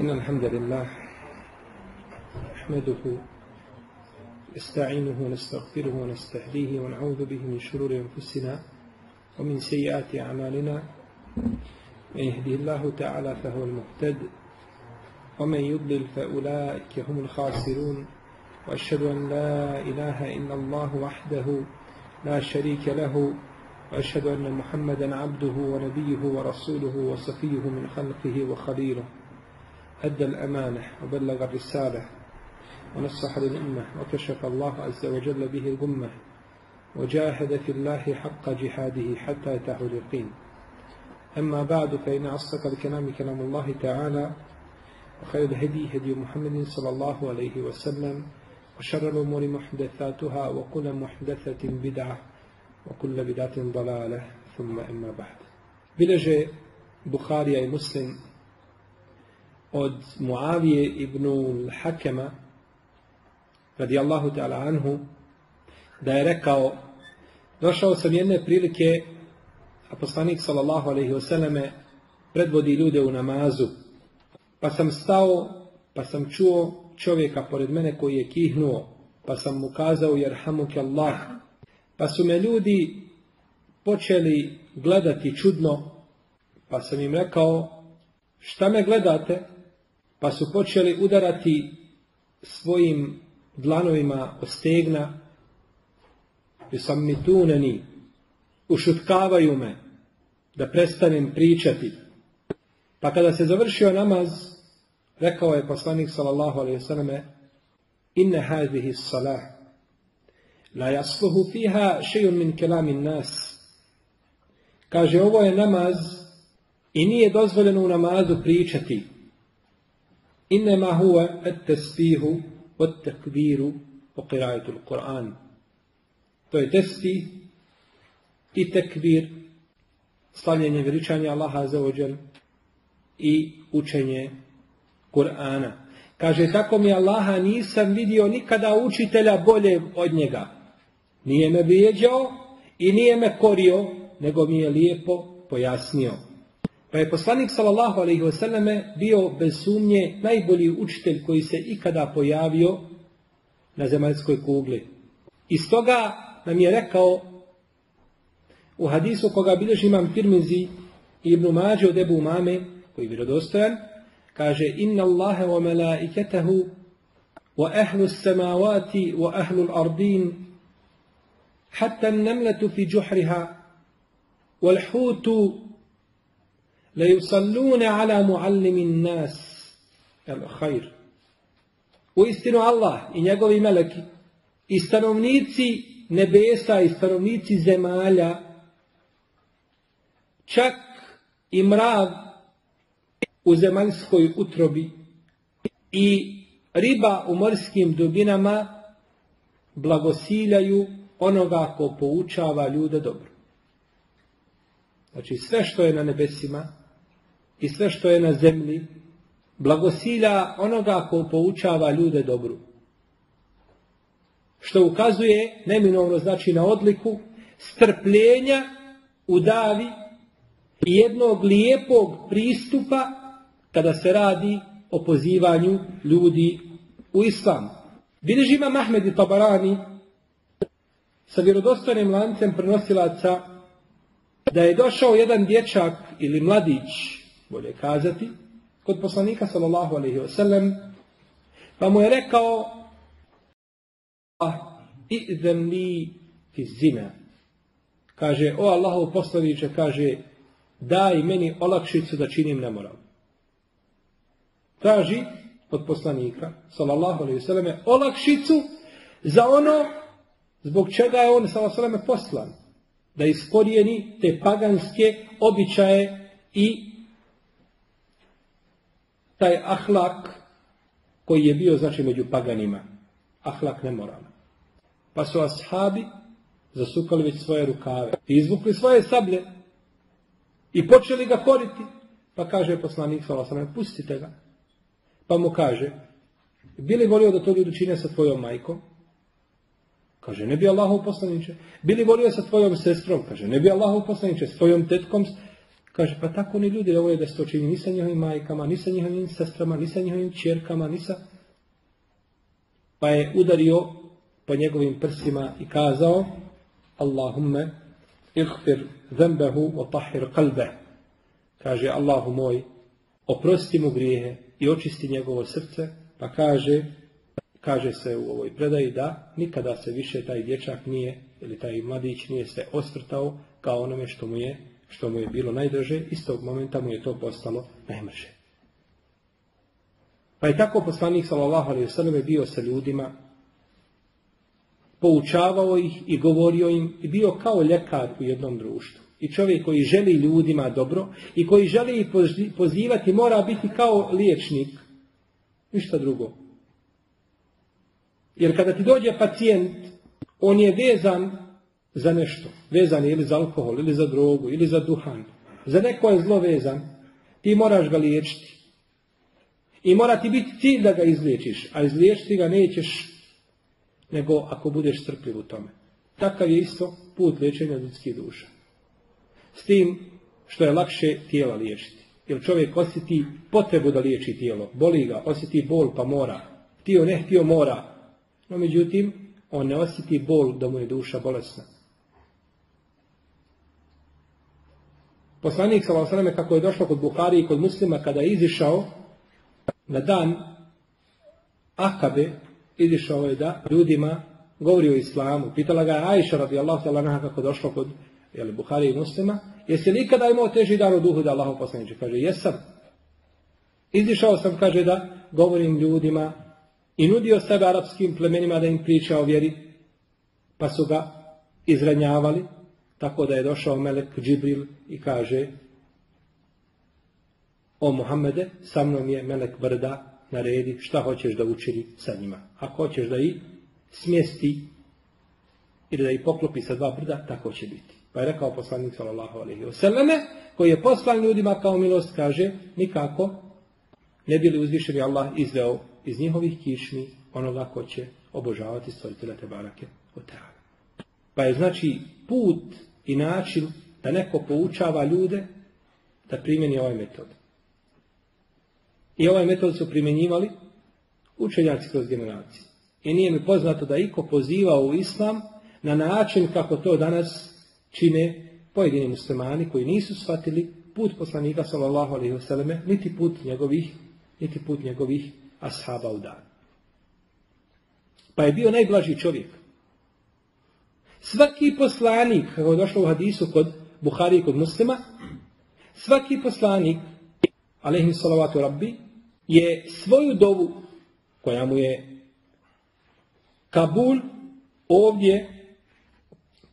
إن الحمد لله نحمده نستعينه ونستغفره ونستهديه ونعوذ به من شرور أنفسنا ومن سيئات أعمالنا. من يهدي الله تعالى فهو المهتد ومن يضلل فأولئك هم الخاسرون. وأشهد أن لا إله إلا الله وحده لا شريك له. وأشهد أن محمدا عبده ونبيه ورسوله وصفيه من خلقه وخليله. أدى الأمانة وبلغ الرسالة ونصح للأمة وكشف الله عز وجل به الغمة وجاهد في الله حق جهاده حتى يتاه اليقين. أما بعد فإن أصدق الكلام كلام الله تعالى وخير الهدي هدي محمد صلى الله عليه وسلم وشر الأمور محدثاتها وكل محدثة بدعة وكل بدعة ضلالة ثم أما بعد. بلجة بخاري مسلم od Muavije ibn Hakema radijallahu ta'ala anhu da je rekao došao sam jedne prilike a poslanik sallallahu alaihi wasallame predvodi ljude u namazu. Pa sam stao pa sam čuo čovjeka pored mene koji je kihnuo pa sam mu kazao jerhamuk Allah. Pa su me ljudi počeli gledati čudno pa sam im rekao šta me gledate pa su počeli udarati svojim dlanovima o stegna. I sam mi tuneni ušutkavaju me da prestanem pričati. Pa kada se završio namaz rekao je poslanik sallallahu alaihi wasallam inne hadihi salah la jasluhu fiha šejun min kelamin nas. Kaže ovo je namaz i nije dozvoljeno u namazu pričati Innema huve et tesbihu od tekbiru o kirajetu Kur'an. To je tesbih i tekbir, slavljenje veličanja Allaha za ođel i učenje Kur'ana. Kaže, tako mi Allaha nisam vidio nikada učitelja bolje od njega. Nije me vrijeđao i nije me korio, nego mi je lijepo pojasnio. Pa je poslanik sallallahu alaihi wasallam bio bez sumnje najbolji učitelj koji se ikada pojavio na zemaljskoj kugli. I stoga nam je rekao u hadisu koga bilježi imam Tirmizi ibn Mađe od Ebu Umame, koji je vjerodostojan, kaže Inna Allahe wa melaiketahu wa ahlu samavati wa ahlu l'ardin hatta nemletu fi džuhriha wal hutu la yusallune ala muallimin nas el khair. U istinu Allah i njegovi meleki i stanovnici nebesa i stanovnici zemalja čak i mrav u zemaljskoj utrobi i riba u morskim dubinama blagosiljaju onoga ko poučava ljude dobro. Znači sve što je na nebesima i sve što je na zemlji blagosilja onoga ko poučava ljude dobru. Što ukazuje neminovno znači na odliku strpljenja u davi i jednog lijepog pristupa kada se radi o pozivanju ljudi u islam. Vidiš ima Mahmed i Tabarani sa vjerodostojnim lancem prenosilaca da je došao jedan dječak ili mladić bolje kazati, kod poslanika sallallahu alaihi wasallam, pa mu je rekao, ah, izem li fi zina. Kaže, o Allahov poslaniče, kaže, daj meni olakšicu da činim nemoral. Traži od poslanika, sallallahu alaihi wasallam, olakšicu za ono zbog čega je on, sallallahu alaihi poslan. Da iskorijeni te paganske običaje i taj ahlak koji je bio znači među paganima. Ahlak nemoralan. Pa su ashabi zasukali već svoje rukave i izvukli svoje sablje i počeli ga koriti. Pa kaže poslanik sallallahu pustite ga. Pa mu kaže, bili volio da to ljudi čine sa tvojom majkom? Kaže, ne bi Allahov poslaniče. Bili volio sa tvojom sestrom? Kaže, ne bi Allahov poslaniče. S tvojom tetkom? Kaže, pa tako oni ljudi ne vole da se to čini ni sa njihovim majkama, ni sa njihovim sestrama, ni sa njihovim čerkama, ni sa... Pa je udario po njegovim prsima i kazao Allahumme ihfir zembehu o tahir kalbe. Kaže Allahu moj, oprosti mu grijehe i očisti njegovo srce, pa kaže, kaže se u ovoj predaji da nikada se više taj dječak nije, ili taj mladić nije se osvrtao kao onome što mu je, što mu je bilo najdraže, iz tog momenta mu je to postalo najmrže. Pa je tako poslanik sallallahu alejhi ve bio sa ljudima poučavao ih i govorio im i bio kao ljekar u jednom društvu. I čovjek koji želi ljudima dobro i koji želi ih pozivati mora biti kao liječnik. Ništa drugo. Jer kada ti dođe pacijent, on je vezan za nešto. Vezan ili za alkohol, ili za drogu, ili za duhan. Za neko je zlo vezan. Ti moraš ga liječiti. I mora ti biti cilj da ga izliječiš. A izliječiti ga nećeš nego ako budeš strpljiv u tome. Takav je isto put liječenja ljudskih duša. S tim što je lakše tijela liječiti. Jer čovjek osjeti potrebu da liječi tijelo. Boli ga, osjeti bol pa mora. Htio ne htio mora. No međutim, on ne osjeti bol da mu je duša bolesna. Poslanik sa kako je došlo kod Buhari i kod muslima kada je izišao na dan Akabe, izišao je da ljudima govori o islamu. Pitala ga je Ajša radijallahu ta'ala kako došlo kod jeli, Buhari i muslima. Jesi li ikada imao teži dar u duhu da Allahu poslaniče? Kaže, jesam. Izišao sam, kaže, da govorim ljudima i nudio sebe arapskim plemenima da im priča o vjeri, pa su ga izranjavali, tako da je došao Melek Džibril i kaže o Muhammede, sa mnom je Melek Brda, naredi šta hoćeš da učini sa njima. Ako hoćeš da ih smjesti ili da ih poklopi sa dva brda, tako će biti. Pa je rekao poslanik sallallahu alaihi wasallam, koji je poslan ljudima kao milost, kaže, nikako ne bi li uzvišeni Allah izveo iz njihovih kišmi onoga ko će obožavati stvoritelja te od Pa je znači put i način da neko poučava ljude da primjeni ovaj metod. I ovaj metod su primjenjivali učenjaci kroz generacije. I nije mi poznato da iko pozivao u islam na način kako to danas čine pojedini muslimani koji nisu shvatili put poslanika sallallahu alaihi wasallam, niti put njegovih, niti put njegovih ashaba u dan. Pa je bio najblaži čovjek. Svaki poslanik, kako je došlo u hadisu kod Buhari i kod muslima, svaki poslanik, alaihim salavatu rabbi, je svoju dovu koja mu je Kabul ovdje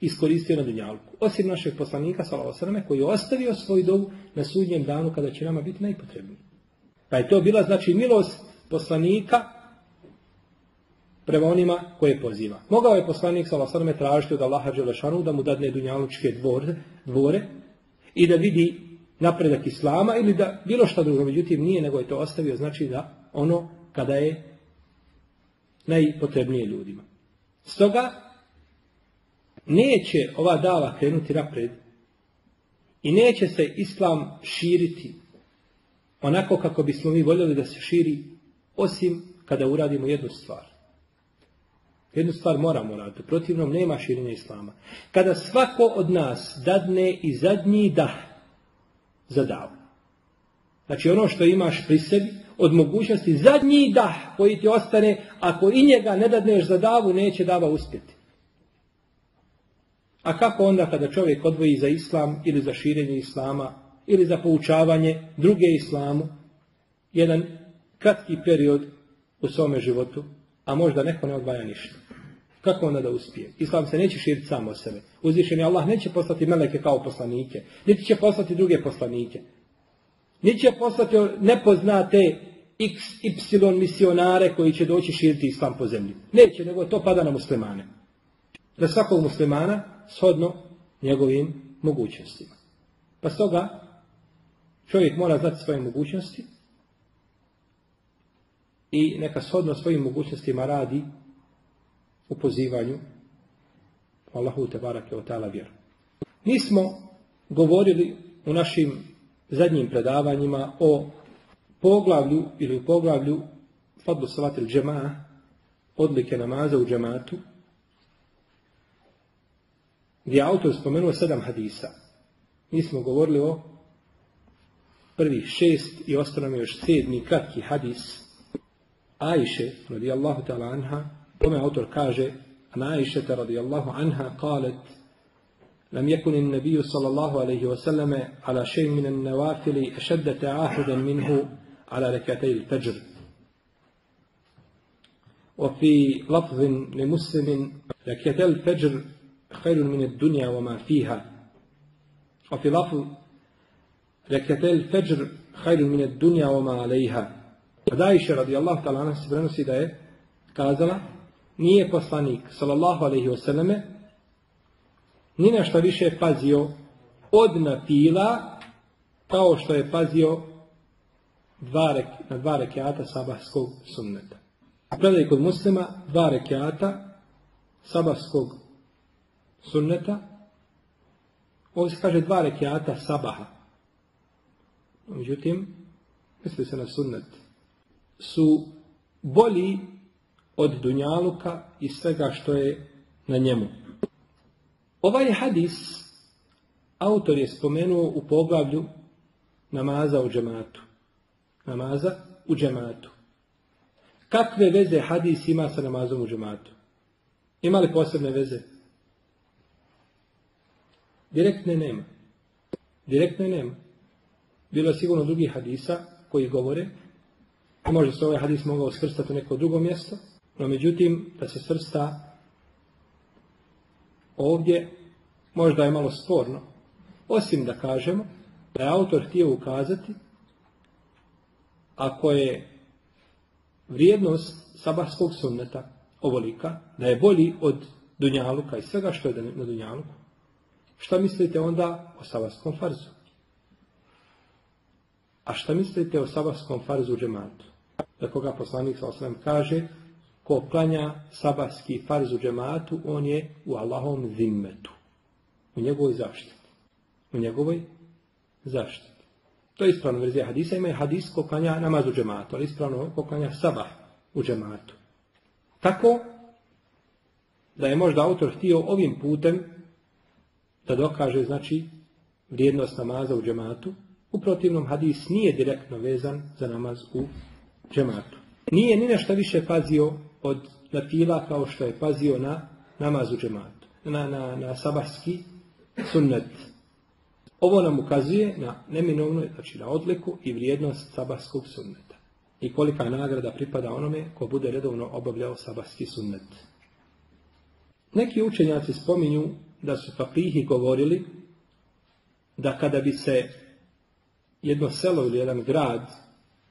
iskoristio na Dunjalku. Osim našeg poslanika, Salavosrame, koji je ostavio svoju dovu na sudnjem danu kada će nama biti najpotrebniji. Pa je to bila znači milost poslanika prema onima koje poziva. Mogao je poslanik Salavosrame tražiti od Allaha Đelešanu da mu dadne Dunjalučke dvore, dvore i da vidi napredak Islama ili da bilo što drugo, međutim nije, nego je to ostavio, znači da ono kada je najpotrebnije ljudima. Stoga neće ova dava krenuti napred i neće se Islam širiti onako kako bismo mi voljeli da se širi osim kada uradimo jednu stvar. Jednu stvar moramo raditi, protivnom nema širenja Islama. Kada svako od nas dadne i zadnji dah za davu. Znači ono što imaš pri sebi, od mogućnosti zadnji dah koji ti ostane, ako i njega ne dadneš za davu, neće dava uspjeti. A kako onda kada čovjek odvoji za islam ili za širenje islama ili za poučavanje druge islamu, jedan kratki period u svome životu, a možda neko ne odvaja ništa. Kako onda da uspije? Islam se neće širiti samo o sebe. Uzvišeni Allah neće poslati meleke kao poslanike. Niti će poslati druge poslanike. Niti će poslati nepoznate x, y misionare koji će doći širiti Islam po zemlji. Neće, nego to pada na muslimane. Za svakog muslimana shodno njegovim mogućnostima. Pa stoga čovjek mora znati svoje mogućnosti i neka shodno svojim mogućnostima radi u pozivanju Allahu te barake o ta'ala vjeru. Mi smo govorili u našim zadnjim predavanjima o poglavlju ili u poglavlju Fadlu Salatil Džema, odlike namaza u džematu, gdje je autor spomenuo sedam hadisa. Mi smo govorili o prvih šest i ostalo još sedmi kratki hadis Ajše radijallahu ta'ala anha, kome autor kaže رضي الله عنها قالت لم يكن النبي صلى الله عليه وسلم على شيء من النوافل أشد تعاهدا منه على ركعتي الفجر. وفي لفظ لمسلم ركعتي الفجر خير من الدنيا وما فيها. وفي لفظ ركعتي الفجر خير من الدنيا وما عليها. Od رضي الله تعالى عنها prenosi da je nije poslanik, sallallahu alaihi wasallame, ni na što više pazio od napila, kao što je pazio dva na dva rekiata sabahskog sunneta. Predaj kod muslima dva rekiata sabahskog sunneta, ovdje se kaže dva rekiata sabaha. Međutim, misli se na sunnet, su bolji od dunjaluka i svega što je na njemu. Ovaj hadis autor je spomenuo u poglavlju namaza u džematu. Namaza u džematu. Kakve veze hadis ima sa namazom u džematu? Ima li posebne veze? Direktne nema. Direktne nema. Bilo je sigurno drugih hadisa koji govore, može se ovaj hadis mogao svrstati u neko drugo mjesto, no međutim, da se svrsta ovdje možda je malo sporno. Osim da kažemo da je autor htio ukazati ako je vrijednost sabahskog sunneta ovolika, da je bolji od Dunjaluka i svega što je na Dunjaluku, šta mislite onda o sabahskom farzu? A šta mislite o sabahskom farzu džematu? Da koga poslanik sa kaže ko klanja sabahski farz u džematu, on je u Allahom zimmetu. U njegovoj zaštiti. U njegovoj zaštiti. To je ispravno verzija hadisa. Ima je hadis ko klanja namaz u džematu, ali ispravno ko klanja sabah u džematu. Tako da je možda autor htio ovim putem da dokaže, znači, vrijednost namaza u džematu. U protivnom hadis nije direktno vezan za namaz u džematu. Nije ni nešto više pazio od natila kao što je pazio na namazu džematu, na, na, na sabahski sunnet. Ovo nam ukazuje na neminovnu, znači na odliku i vrijednost sabahskog sunneta. I kolika nagrada pripada onome ko bude redovno obavljao sabahski sunnet. Neki učenjaci spominju da su fakihi govorili da kada bi se jedno selo ili jedan grad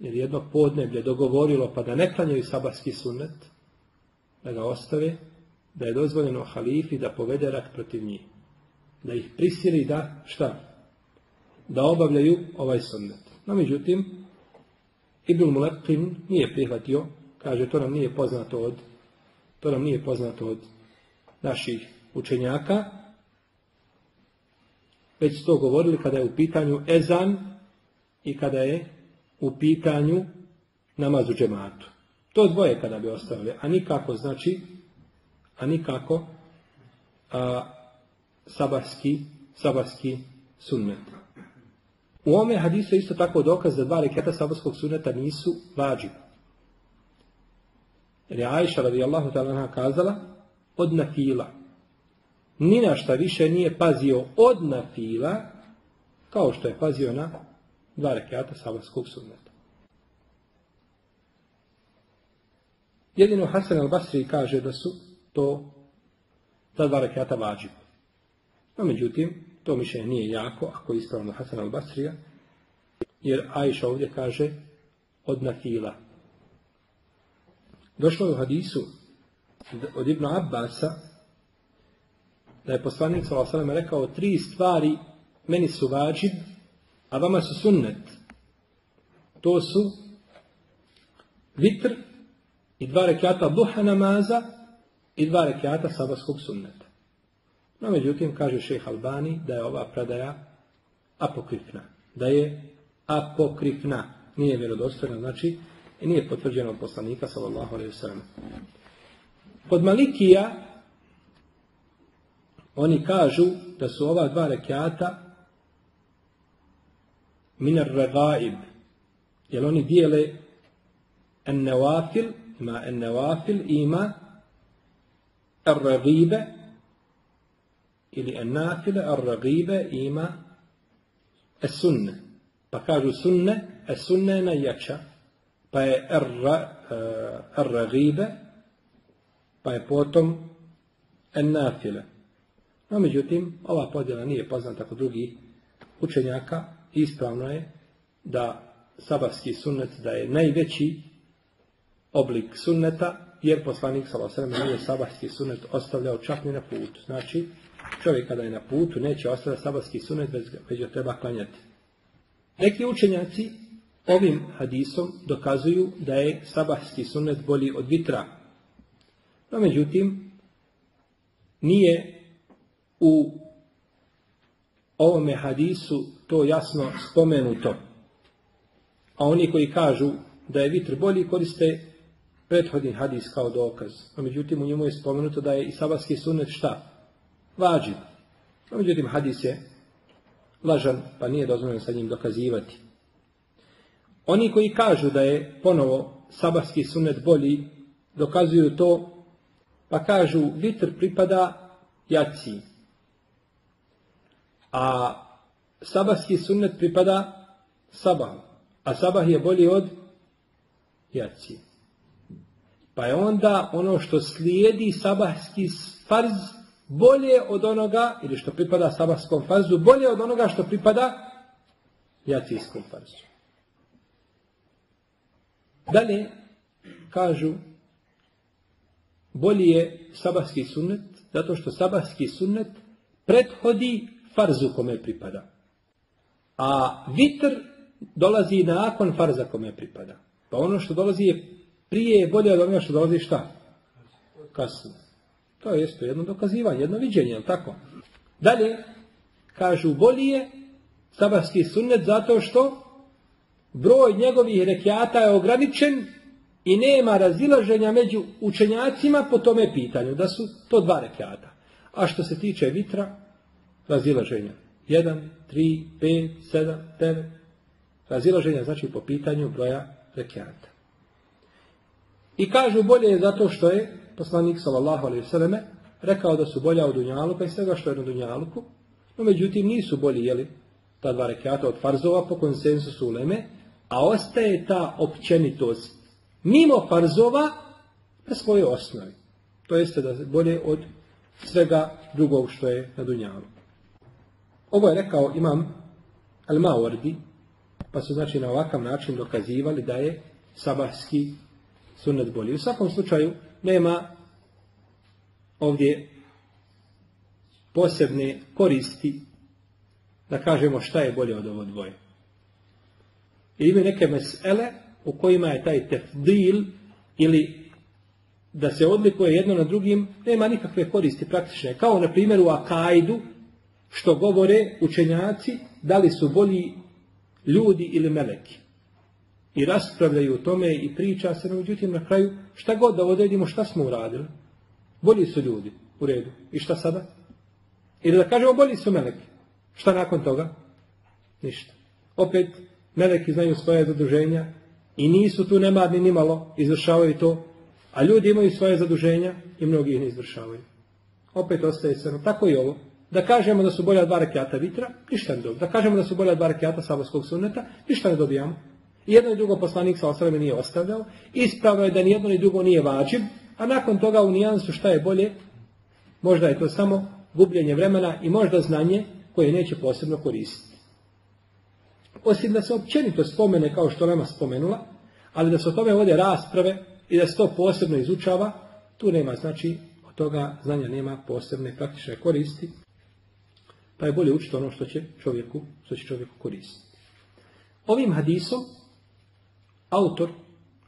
ili jedno podneblje dogovorilo pa da ne klanjaju sabahski sunnet, da ga ostave, da je dozvoljeno halifi da povede rat protiv njih. Da ih prisili da, šta? Da obavljaju ovaj sunnet. No, međutim, Ibn Mulekin nije prihvatio, kaže, to nam nije poznato od, to nam nije poznato od naših učenjaka, već to govorili kada je u pitanju ezan i kada je u pitanju namaz u džematu. To dvoje kada bi ostavili, a nikako znači, a nikako a, sabarski, sabarski sunnet. U ome hadisu je isto tako dokaz da dva reketa sabarskog sunneta nisu vađi. Jer je Ajša radijallahu ta'ala kazala od nafila. Ni na šta više nije pazio od nafila kao što je pazio na dva rekata sabarskog sunneta. Jedino Hasan al-Basri kaže da su to ta dva rekata vađi. No međutim, to mišljenje nije jako, ako je ispravno Hasan al-Basrija, jer Ajša ovdje kaže od nafila. Došlo je u hadisu od Ibn Abbasa da je poslanik s.a.v. rekao tri stvari meni su vađi, a vama su sunnet. To su vitr, i dva rekiata duha namaza i dva rekiata sabarskog sunneta. No, međutim, kaže šeha Albani da je ova predaja apokrifna. da je apokrifna, nije vjerodostojna, znači i nije potvrđena od poslanika sallallahu alejhi ve Kod Malikija oni kažu da su ova dva rekata minar regaib, jer oni dijele en nevafil, ima en nevafil ima ar-ragibe ili en nafile ar-ragibe ima es-sunne. Pa kažu sunne, es-sunne je najjača, pa je ar-ragibe, pa je potom en nafile. No, međutim, ova podjela nije poznata kod drugih učenjaka. Ispravno je da sabahski sunnet da je najveći oblik sunneta, jer poslanik s.a.v. nije sabahski sunnet ostavljao čak ni na putu. Znači, čovjek kada je na putu neće ostavljati sabahski sunnet, već ga treba klanjati. Neki učenjaci ovim hadisom dokazuju da je sabahski sunnet bolji od vitra. No, međutim, nije u ovome hadisu to jasno spomenuto. A oni koji kažu da je vitr bolji koriste prethodni hadis kao dokaz. A međutim u njemu je spomenuto da je i sabarski sunet šta? Vađiv. A međutim hadis je lažan pa nije dozvoljeno sa njim dokazivati. Oni koji kažu da je ponovo sabarski sunet bolji dokazuju to pa kažu vitr pripada jaciji a sabahski sunnet pripada sabah. A sabah je bolji od jaci. Pa je onda ono što slijedi sabahski farz bolje od onoga, ili što pripada sabahskom farzu, bolje od onoga što pripada jacijskom farzu. Dalje, kažu, bolji je sabahski sunnet, zato što sabahski sunnet prethodi farzu kome pripada. A vitr dolazi nakon farza kome pripada. Pa ono što dolazi je prije je bolje onoga što dolazi šta? Kasno. To je isto jedno dokazivanje, jedno viđenje, je tako? Dalje, kažu bolje sabarski sunnet zato što broj njegovih rekiata je ograničen i nema razilaženja među učenjacima po tome pitanju, da su to dva rekiata. A što se tiče vitra, razilaženja. Jedan, tri, pet, sedam, devet. Razilaženja znači po pitanju broja rekiata. I kažu bolje je zato što je poslanik sallallahu alaihi vseleme rekao da su bolja od Dunjaluka i svega što je na Dunjaluku, no međutim nisu bolji jeli ta dva rekiata od farzova po konsensusu uleme, a ostaje ta općenitost mimo farzova na svojoj osnovi. To jeste da je bolje od svega drugog što je na Dunjaluku. Ovo je rekao imam Al-Mawardi, pa su znači na ovakav način dokazivali da je sabahski sunnet bolji. U svakom slučaju nema ovdje posebne koristi da kažemo šta je bolje od ovo dvoje. I ima neke mesele u kojima je taj tefdil ili da se odlikuje jedno na drugim, nema nikakve koristi praktične. Kao na primjer u Akajdu, što govore učenjaci da li su bolji ljudi ili meleki. I raspravljaju o tome i priča se, no međutim na kraju šta god da odredimo šta smo uradili. Bolji su ljudi u redu. I šta sada? Ili da kažemo bolji su meleki. Šta nakon toga? Ništa. Opet meleki znaju svoje zaduženja i nisu tu nemarni ni malo, izvršavaju to, a ljudi imaju svoje zaduženja i mnogi ih ne izvršavaju. Opet ostaje se, tako i ovo. Da kažemo da su bolja dva rekiata vitra, ništa ne dobijamo. Da kažemo da su bolja dva rekiata saborskog sunneta, ništa ne dobijamo. Jedno i drugo poslanik sa osrame nije ostavljao. Ispravno je da nijedno ni drugo nije vađib, a nakon toga u nijansu šta je bolje, možda je to samo gubljenje vremena i možda znanje koje neće posebno koristiti. Osim da se općenito spomene kao što nama spomenula, ali da se o tome vode rasprave i da se to posebno izučava, tu nema znači od toga znanja nema posebne praktične koristi pa je bolje učiti ono što će čovjeku, što će čovjeku koristiti. Ovim hadisom autor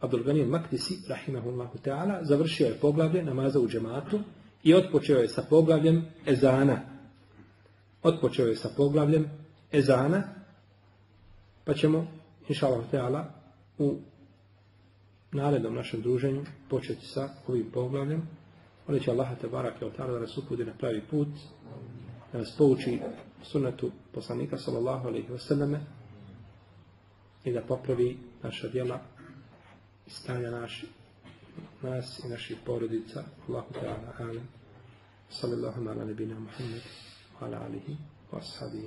Abdulganir Maktisi, rahimahullahu ta'ala, završio je poglavlje namaza u džematu i otpočeo je sa poglavljem ezana. Otpočeo je sa poglavljem ezana Pa ćemo, inša Allah u narednom našem druženju početi sa ovim poglavljem. Molit će Allaha te barake od da nas uputi na pravi put, da nas pouči sunetu poslanika sallallahu alaihi wasallam i da popravi naša djela i stanja naši, nas i naših porodica. Allahu ta'ala alim. Sallallahu ala nebina Muhammed ala alihi wa ashabihi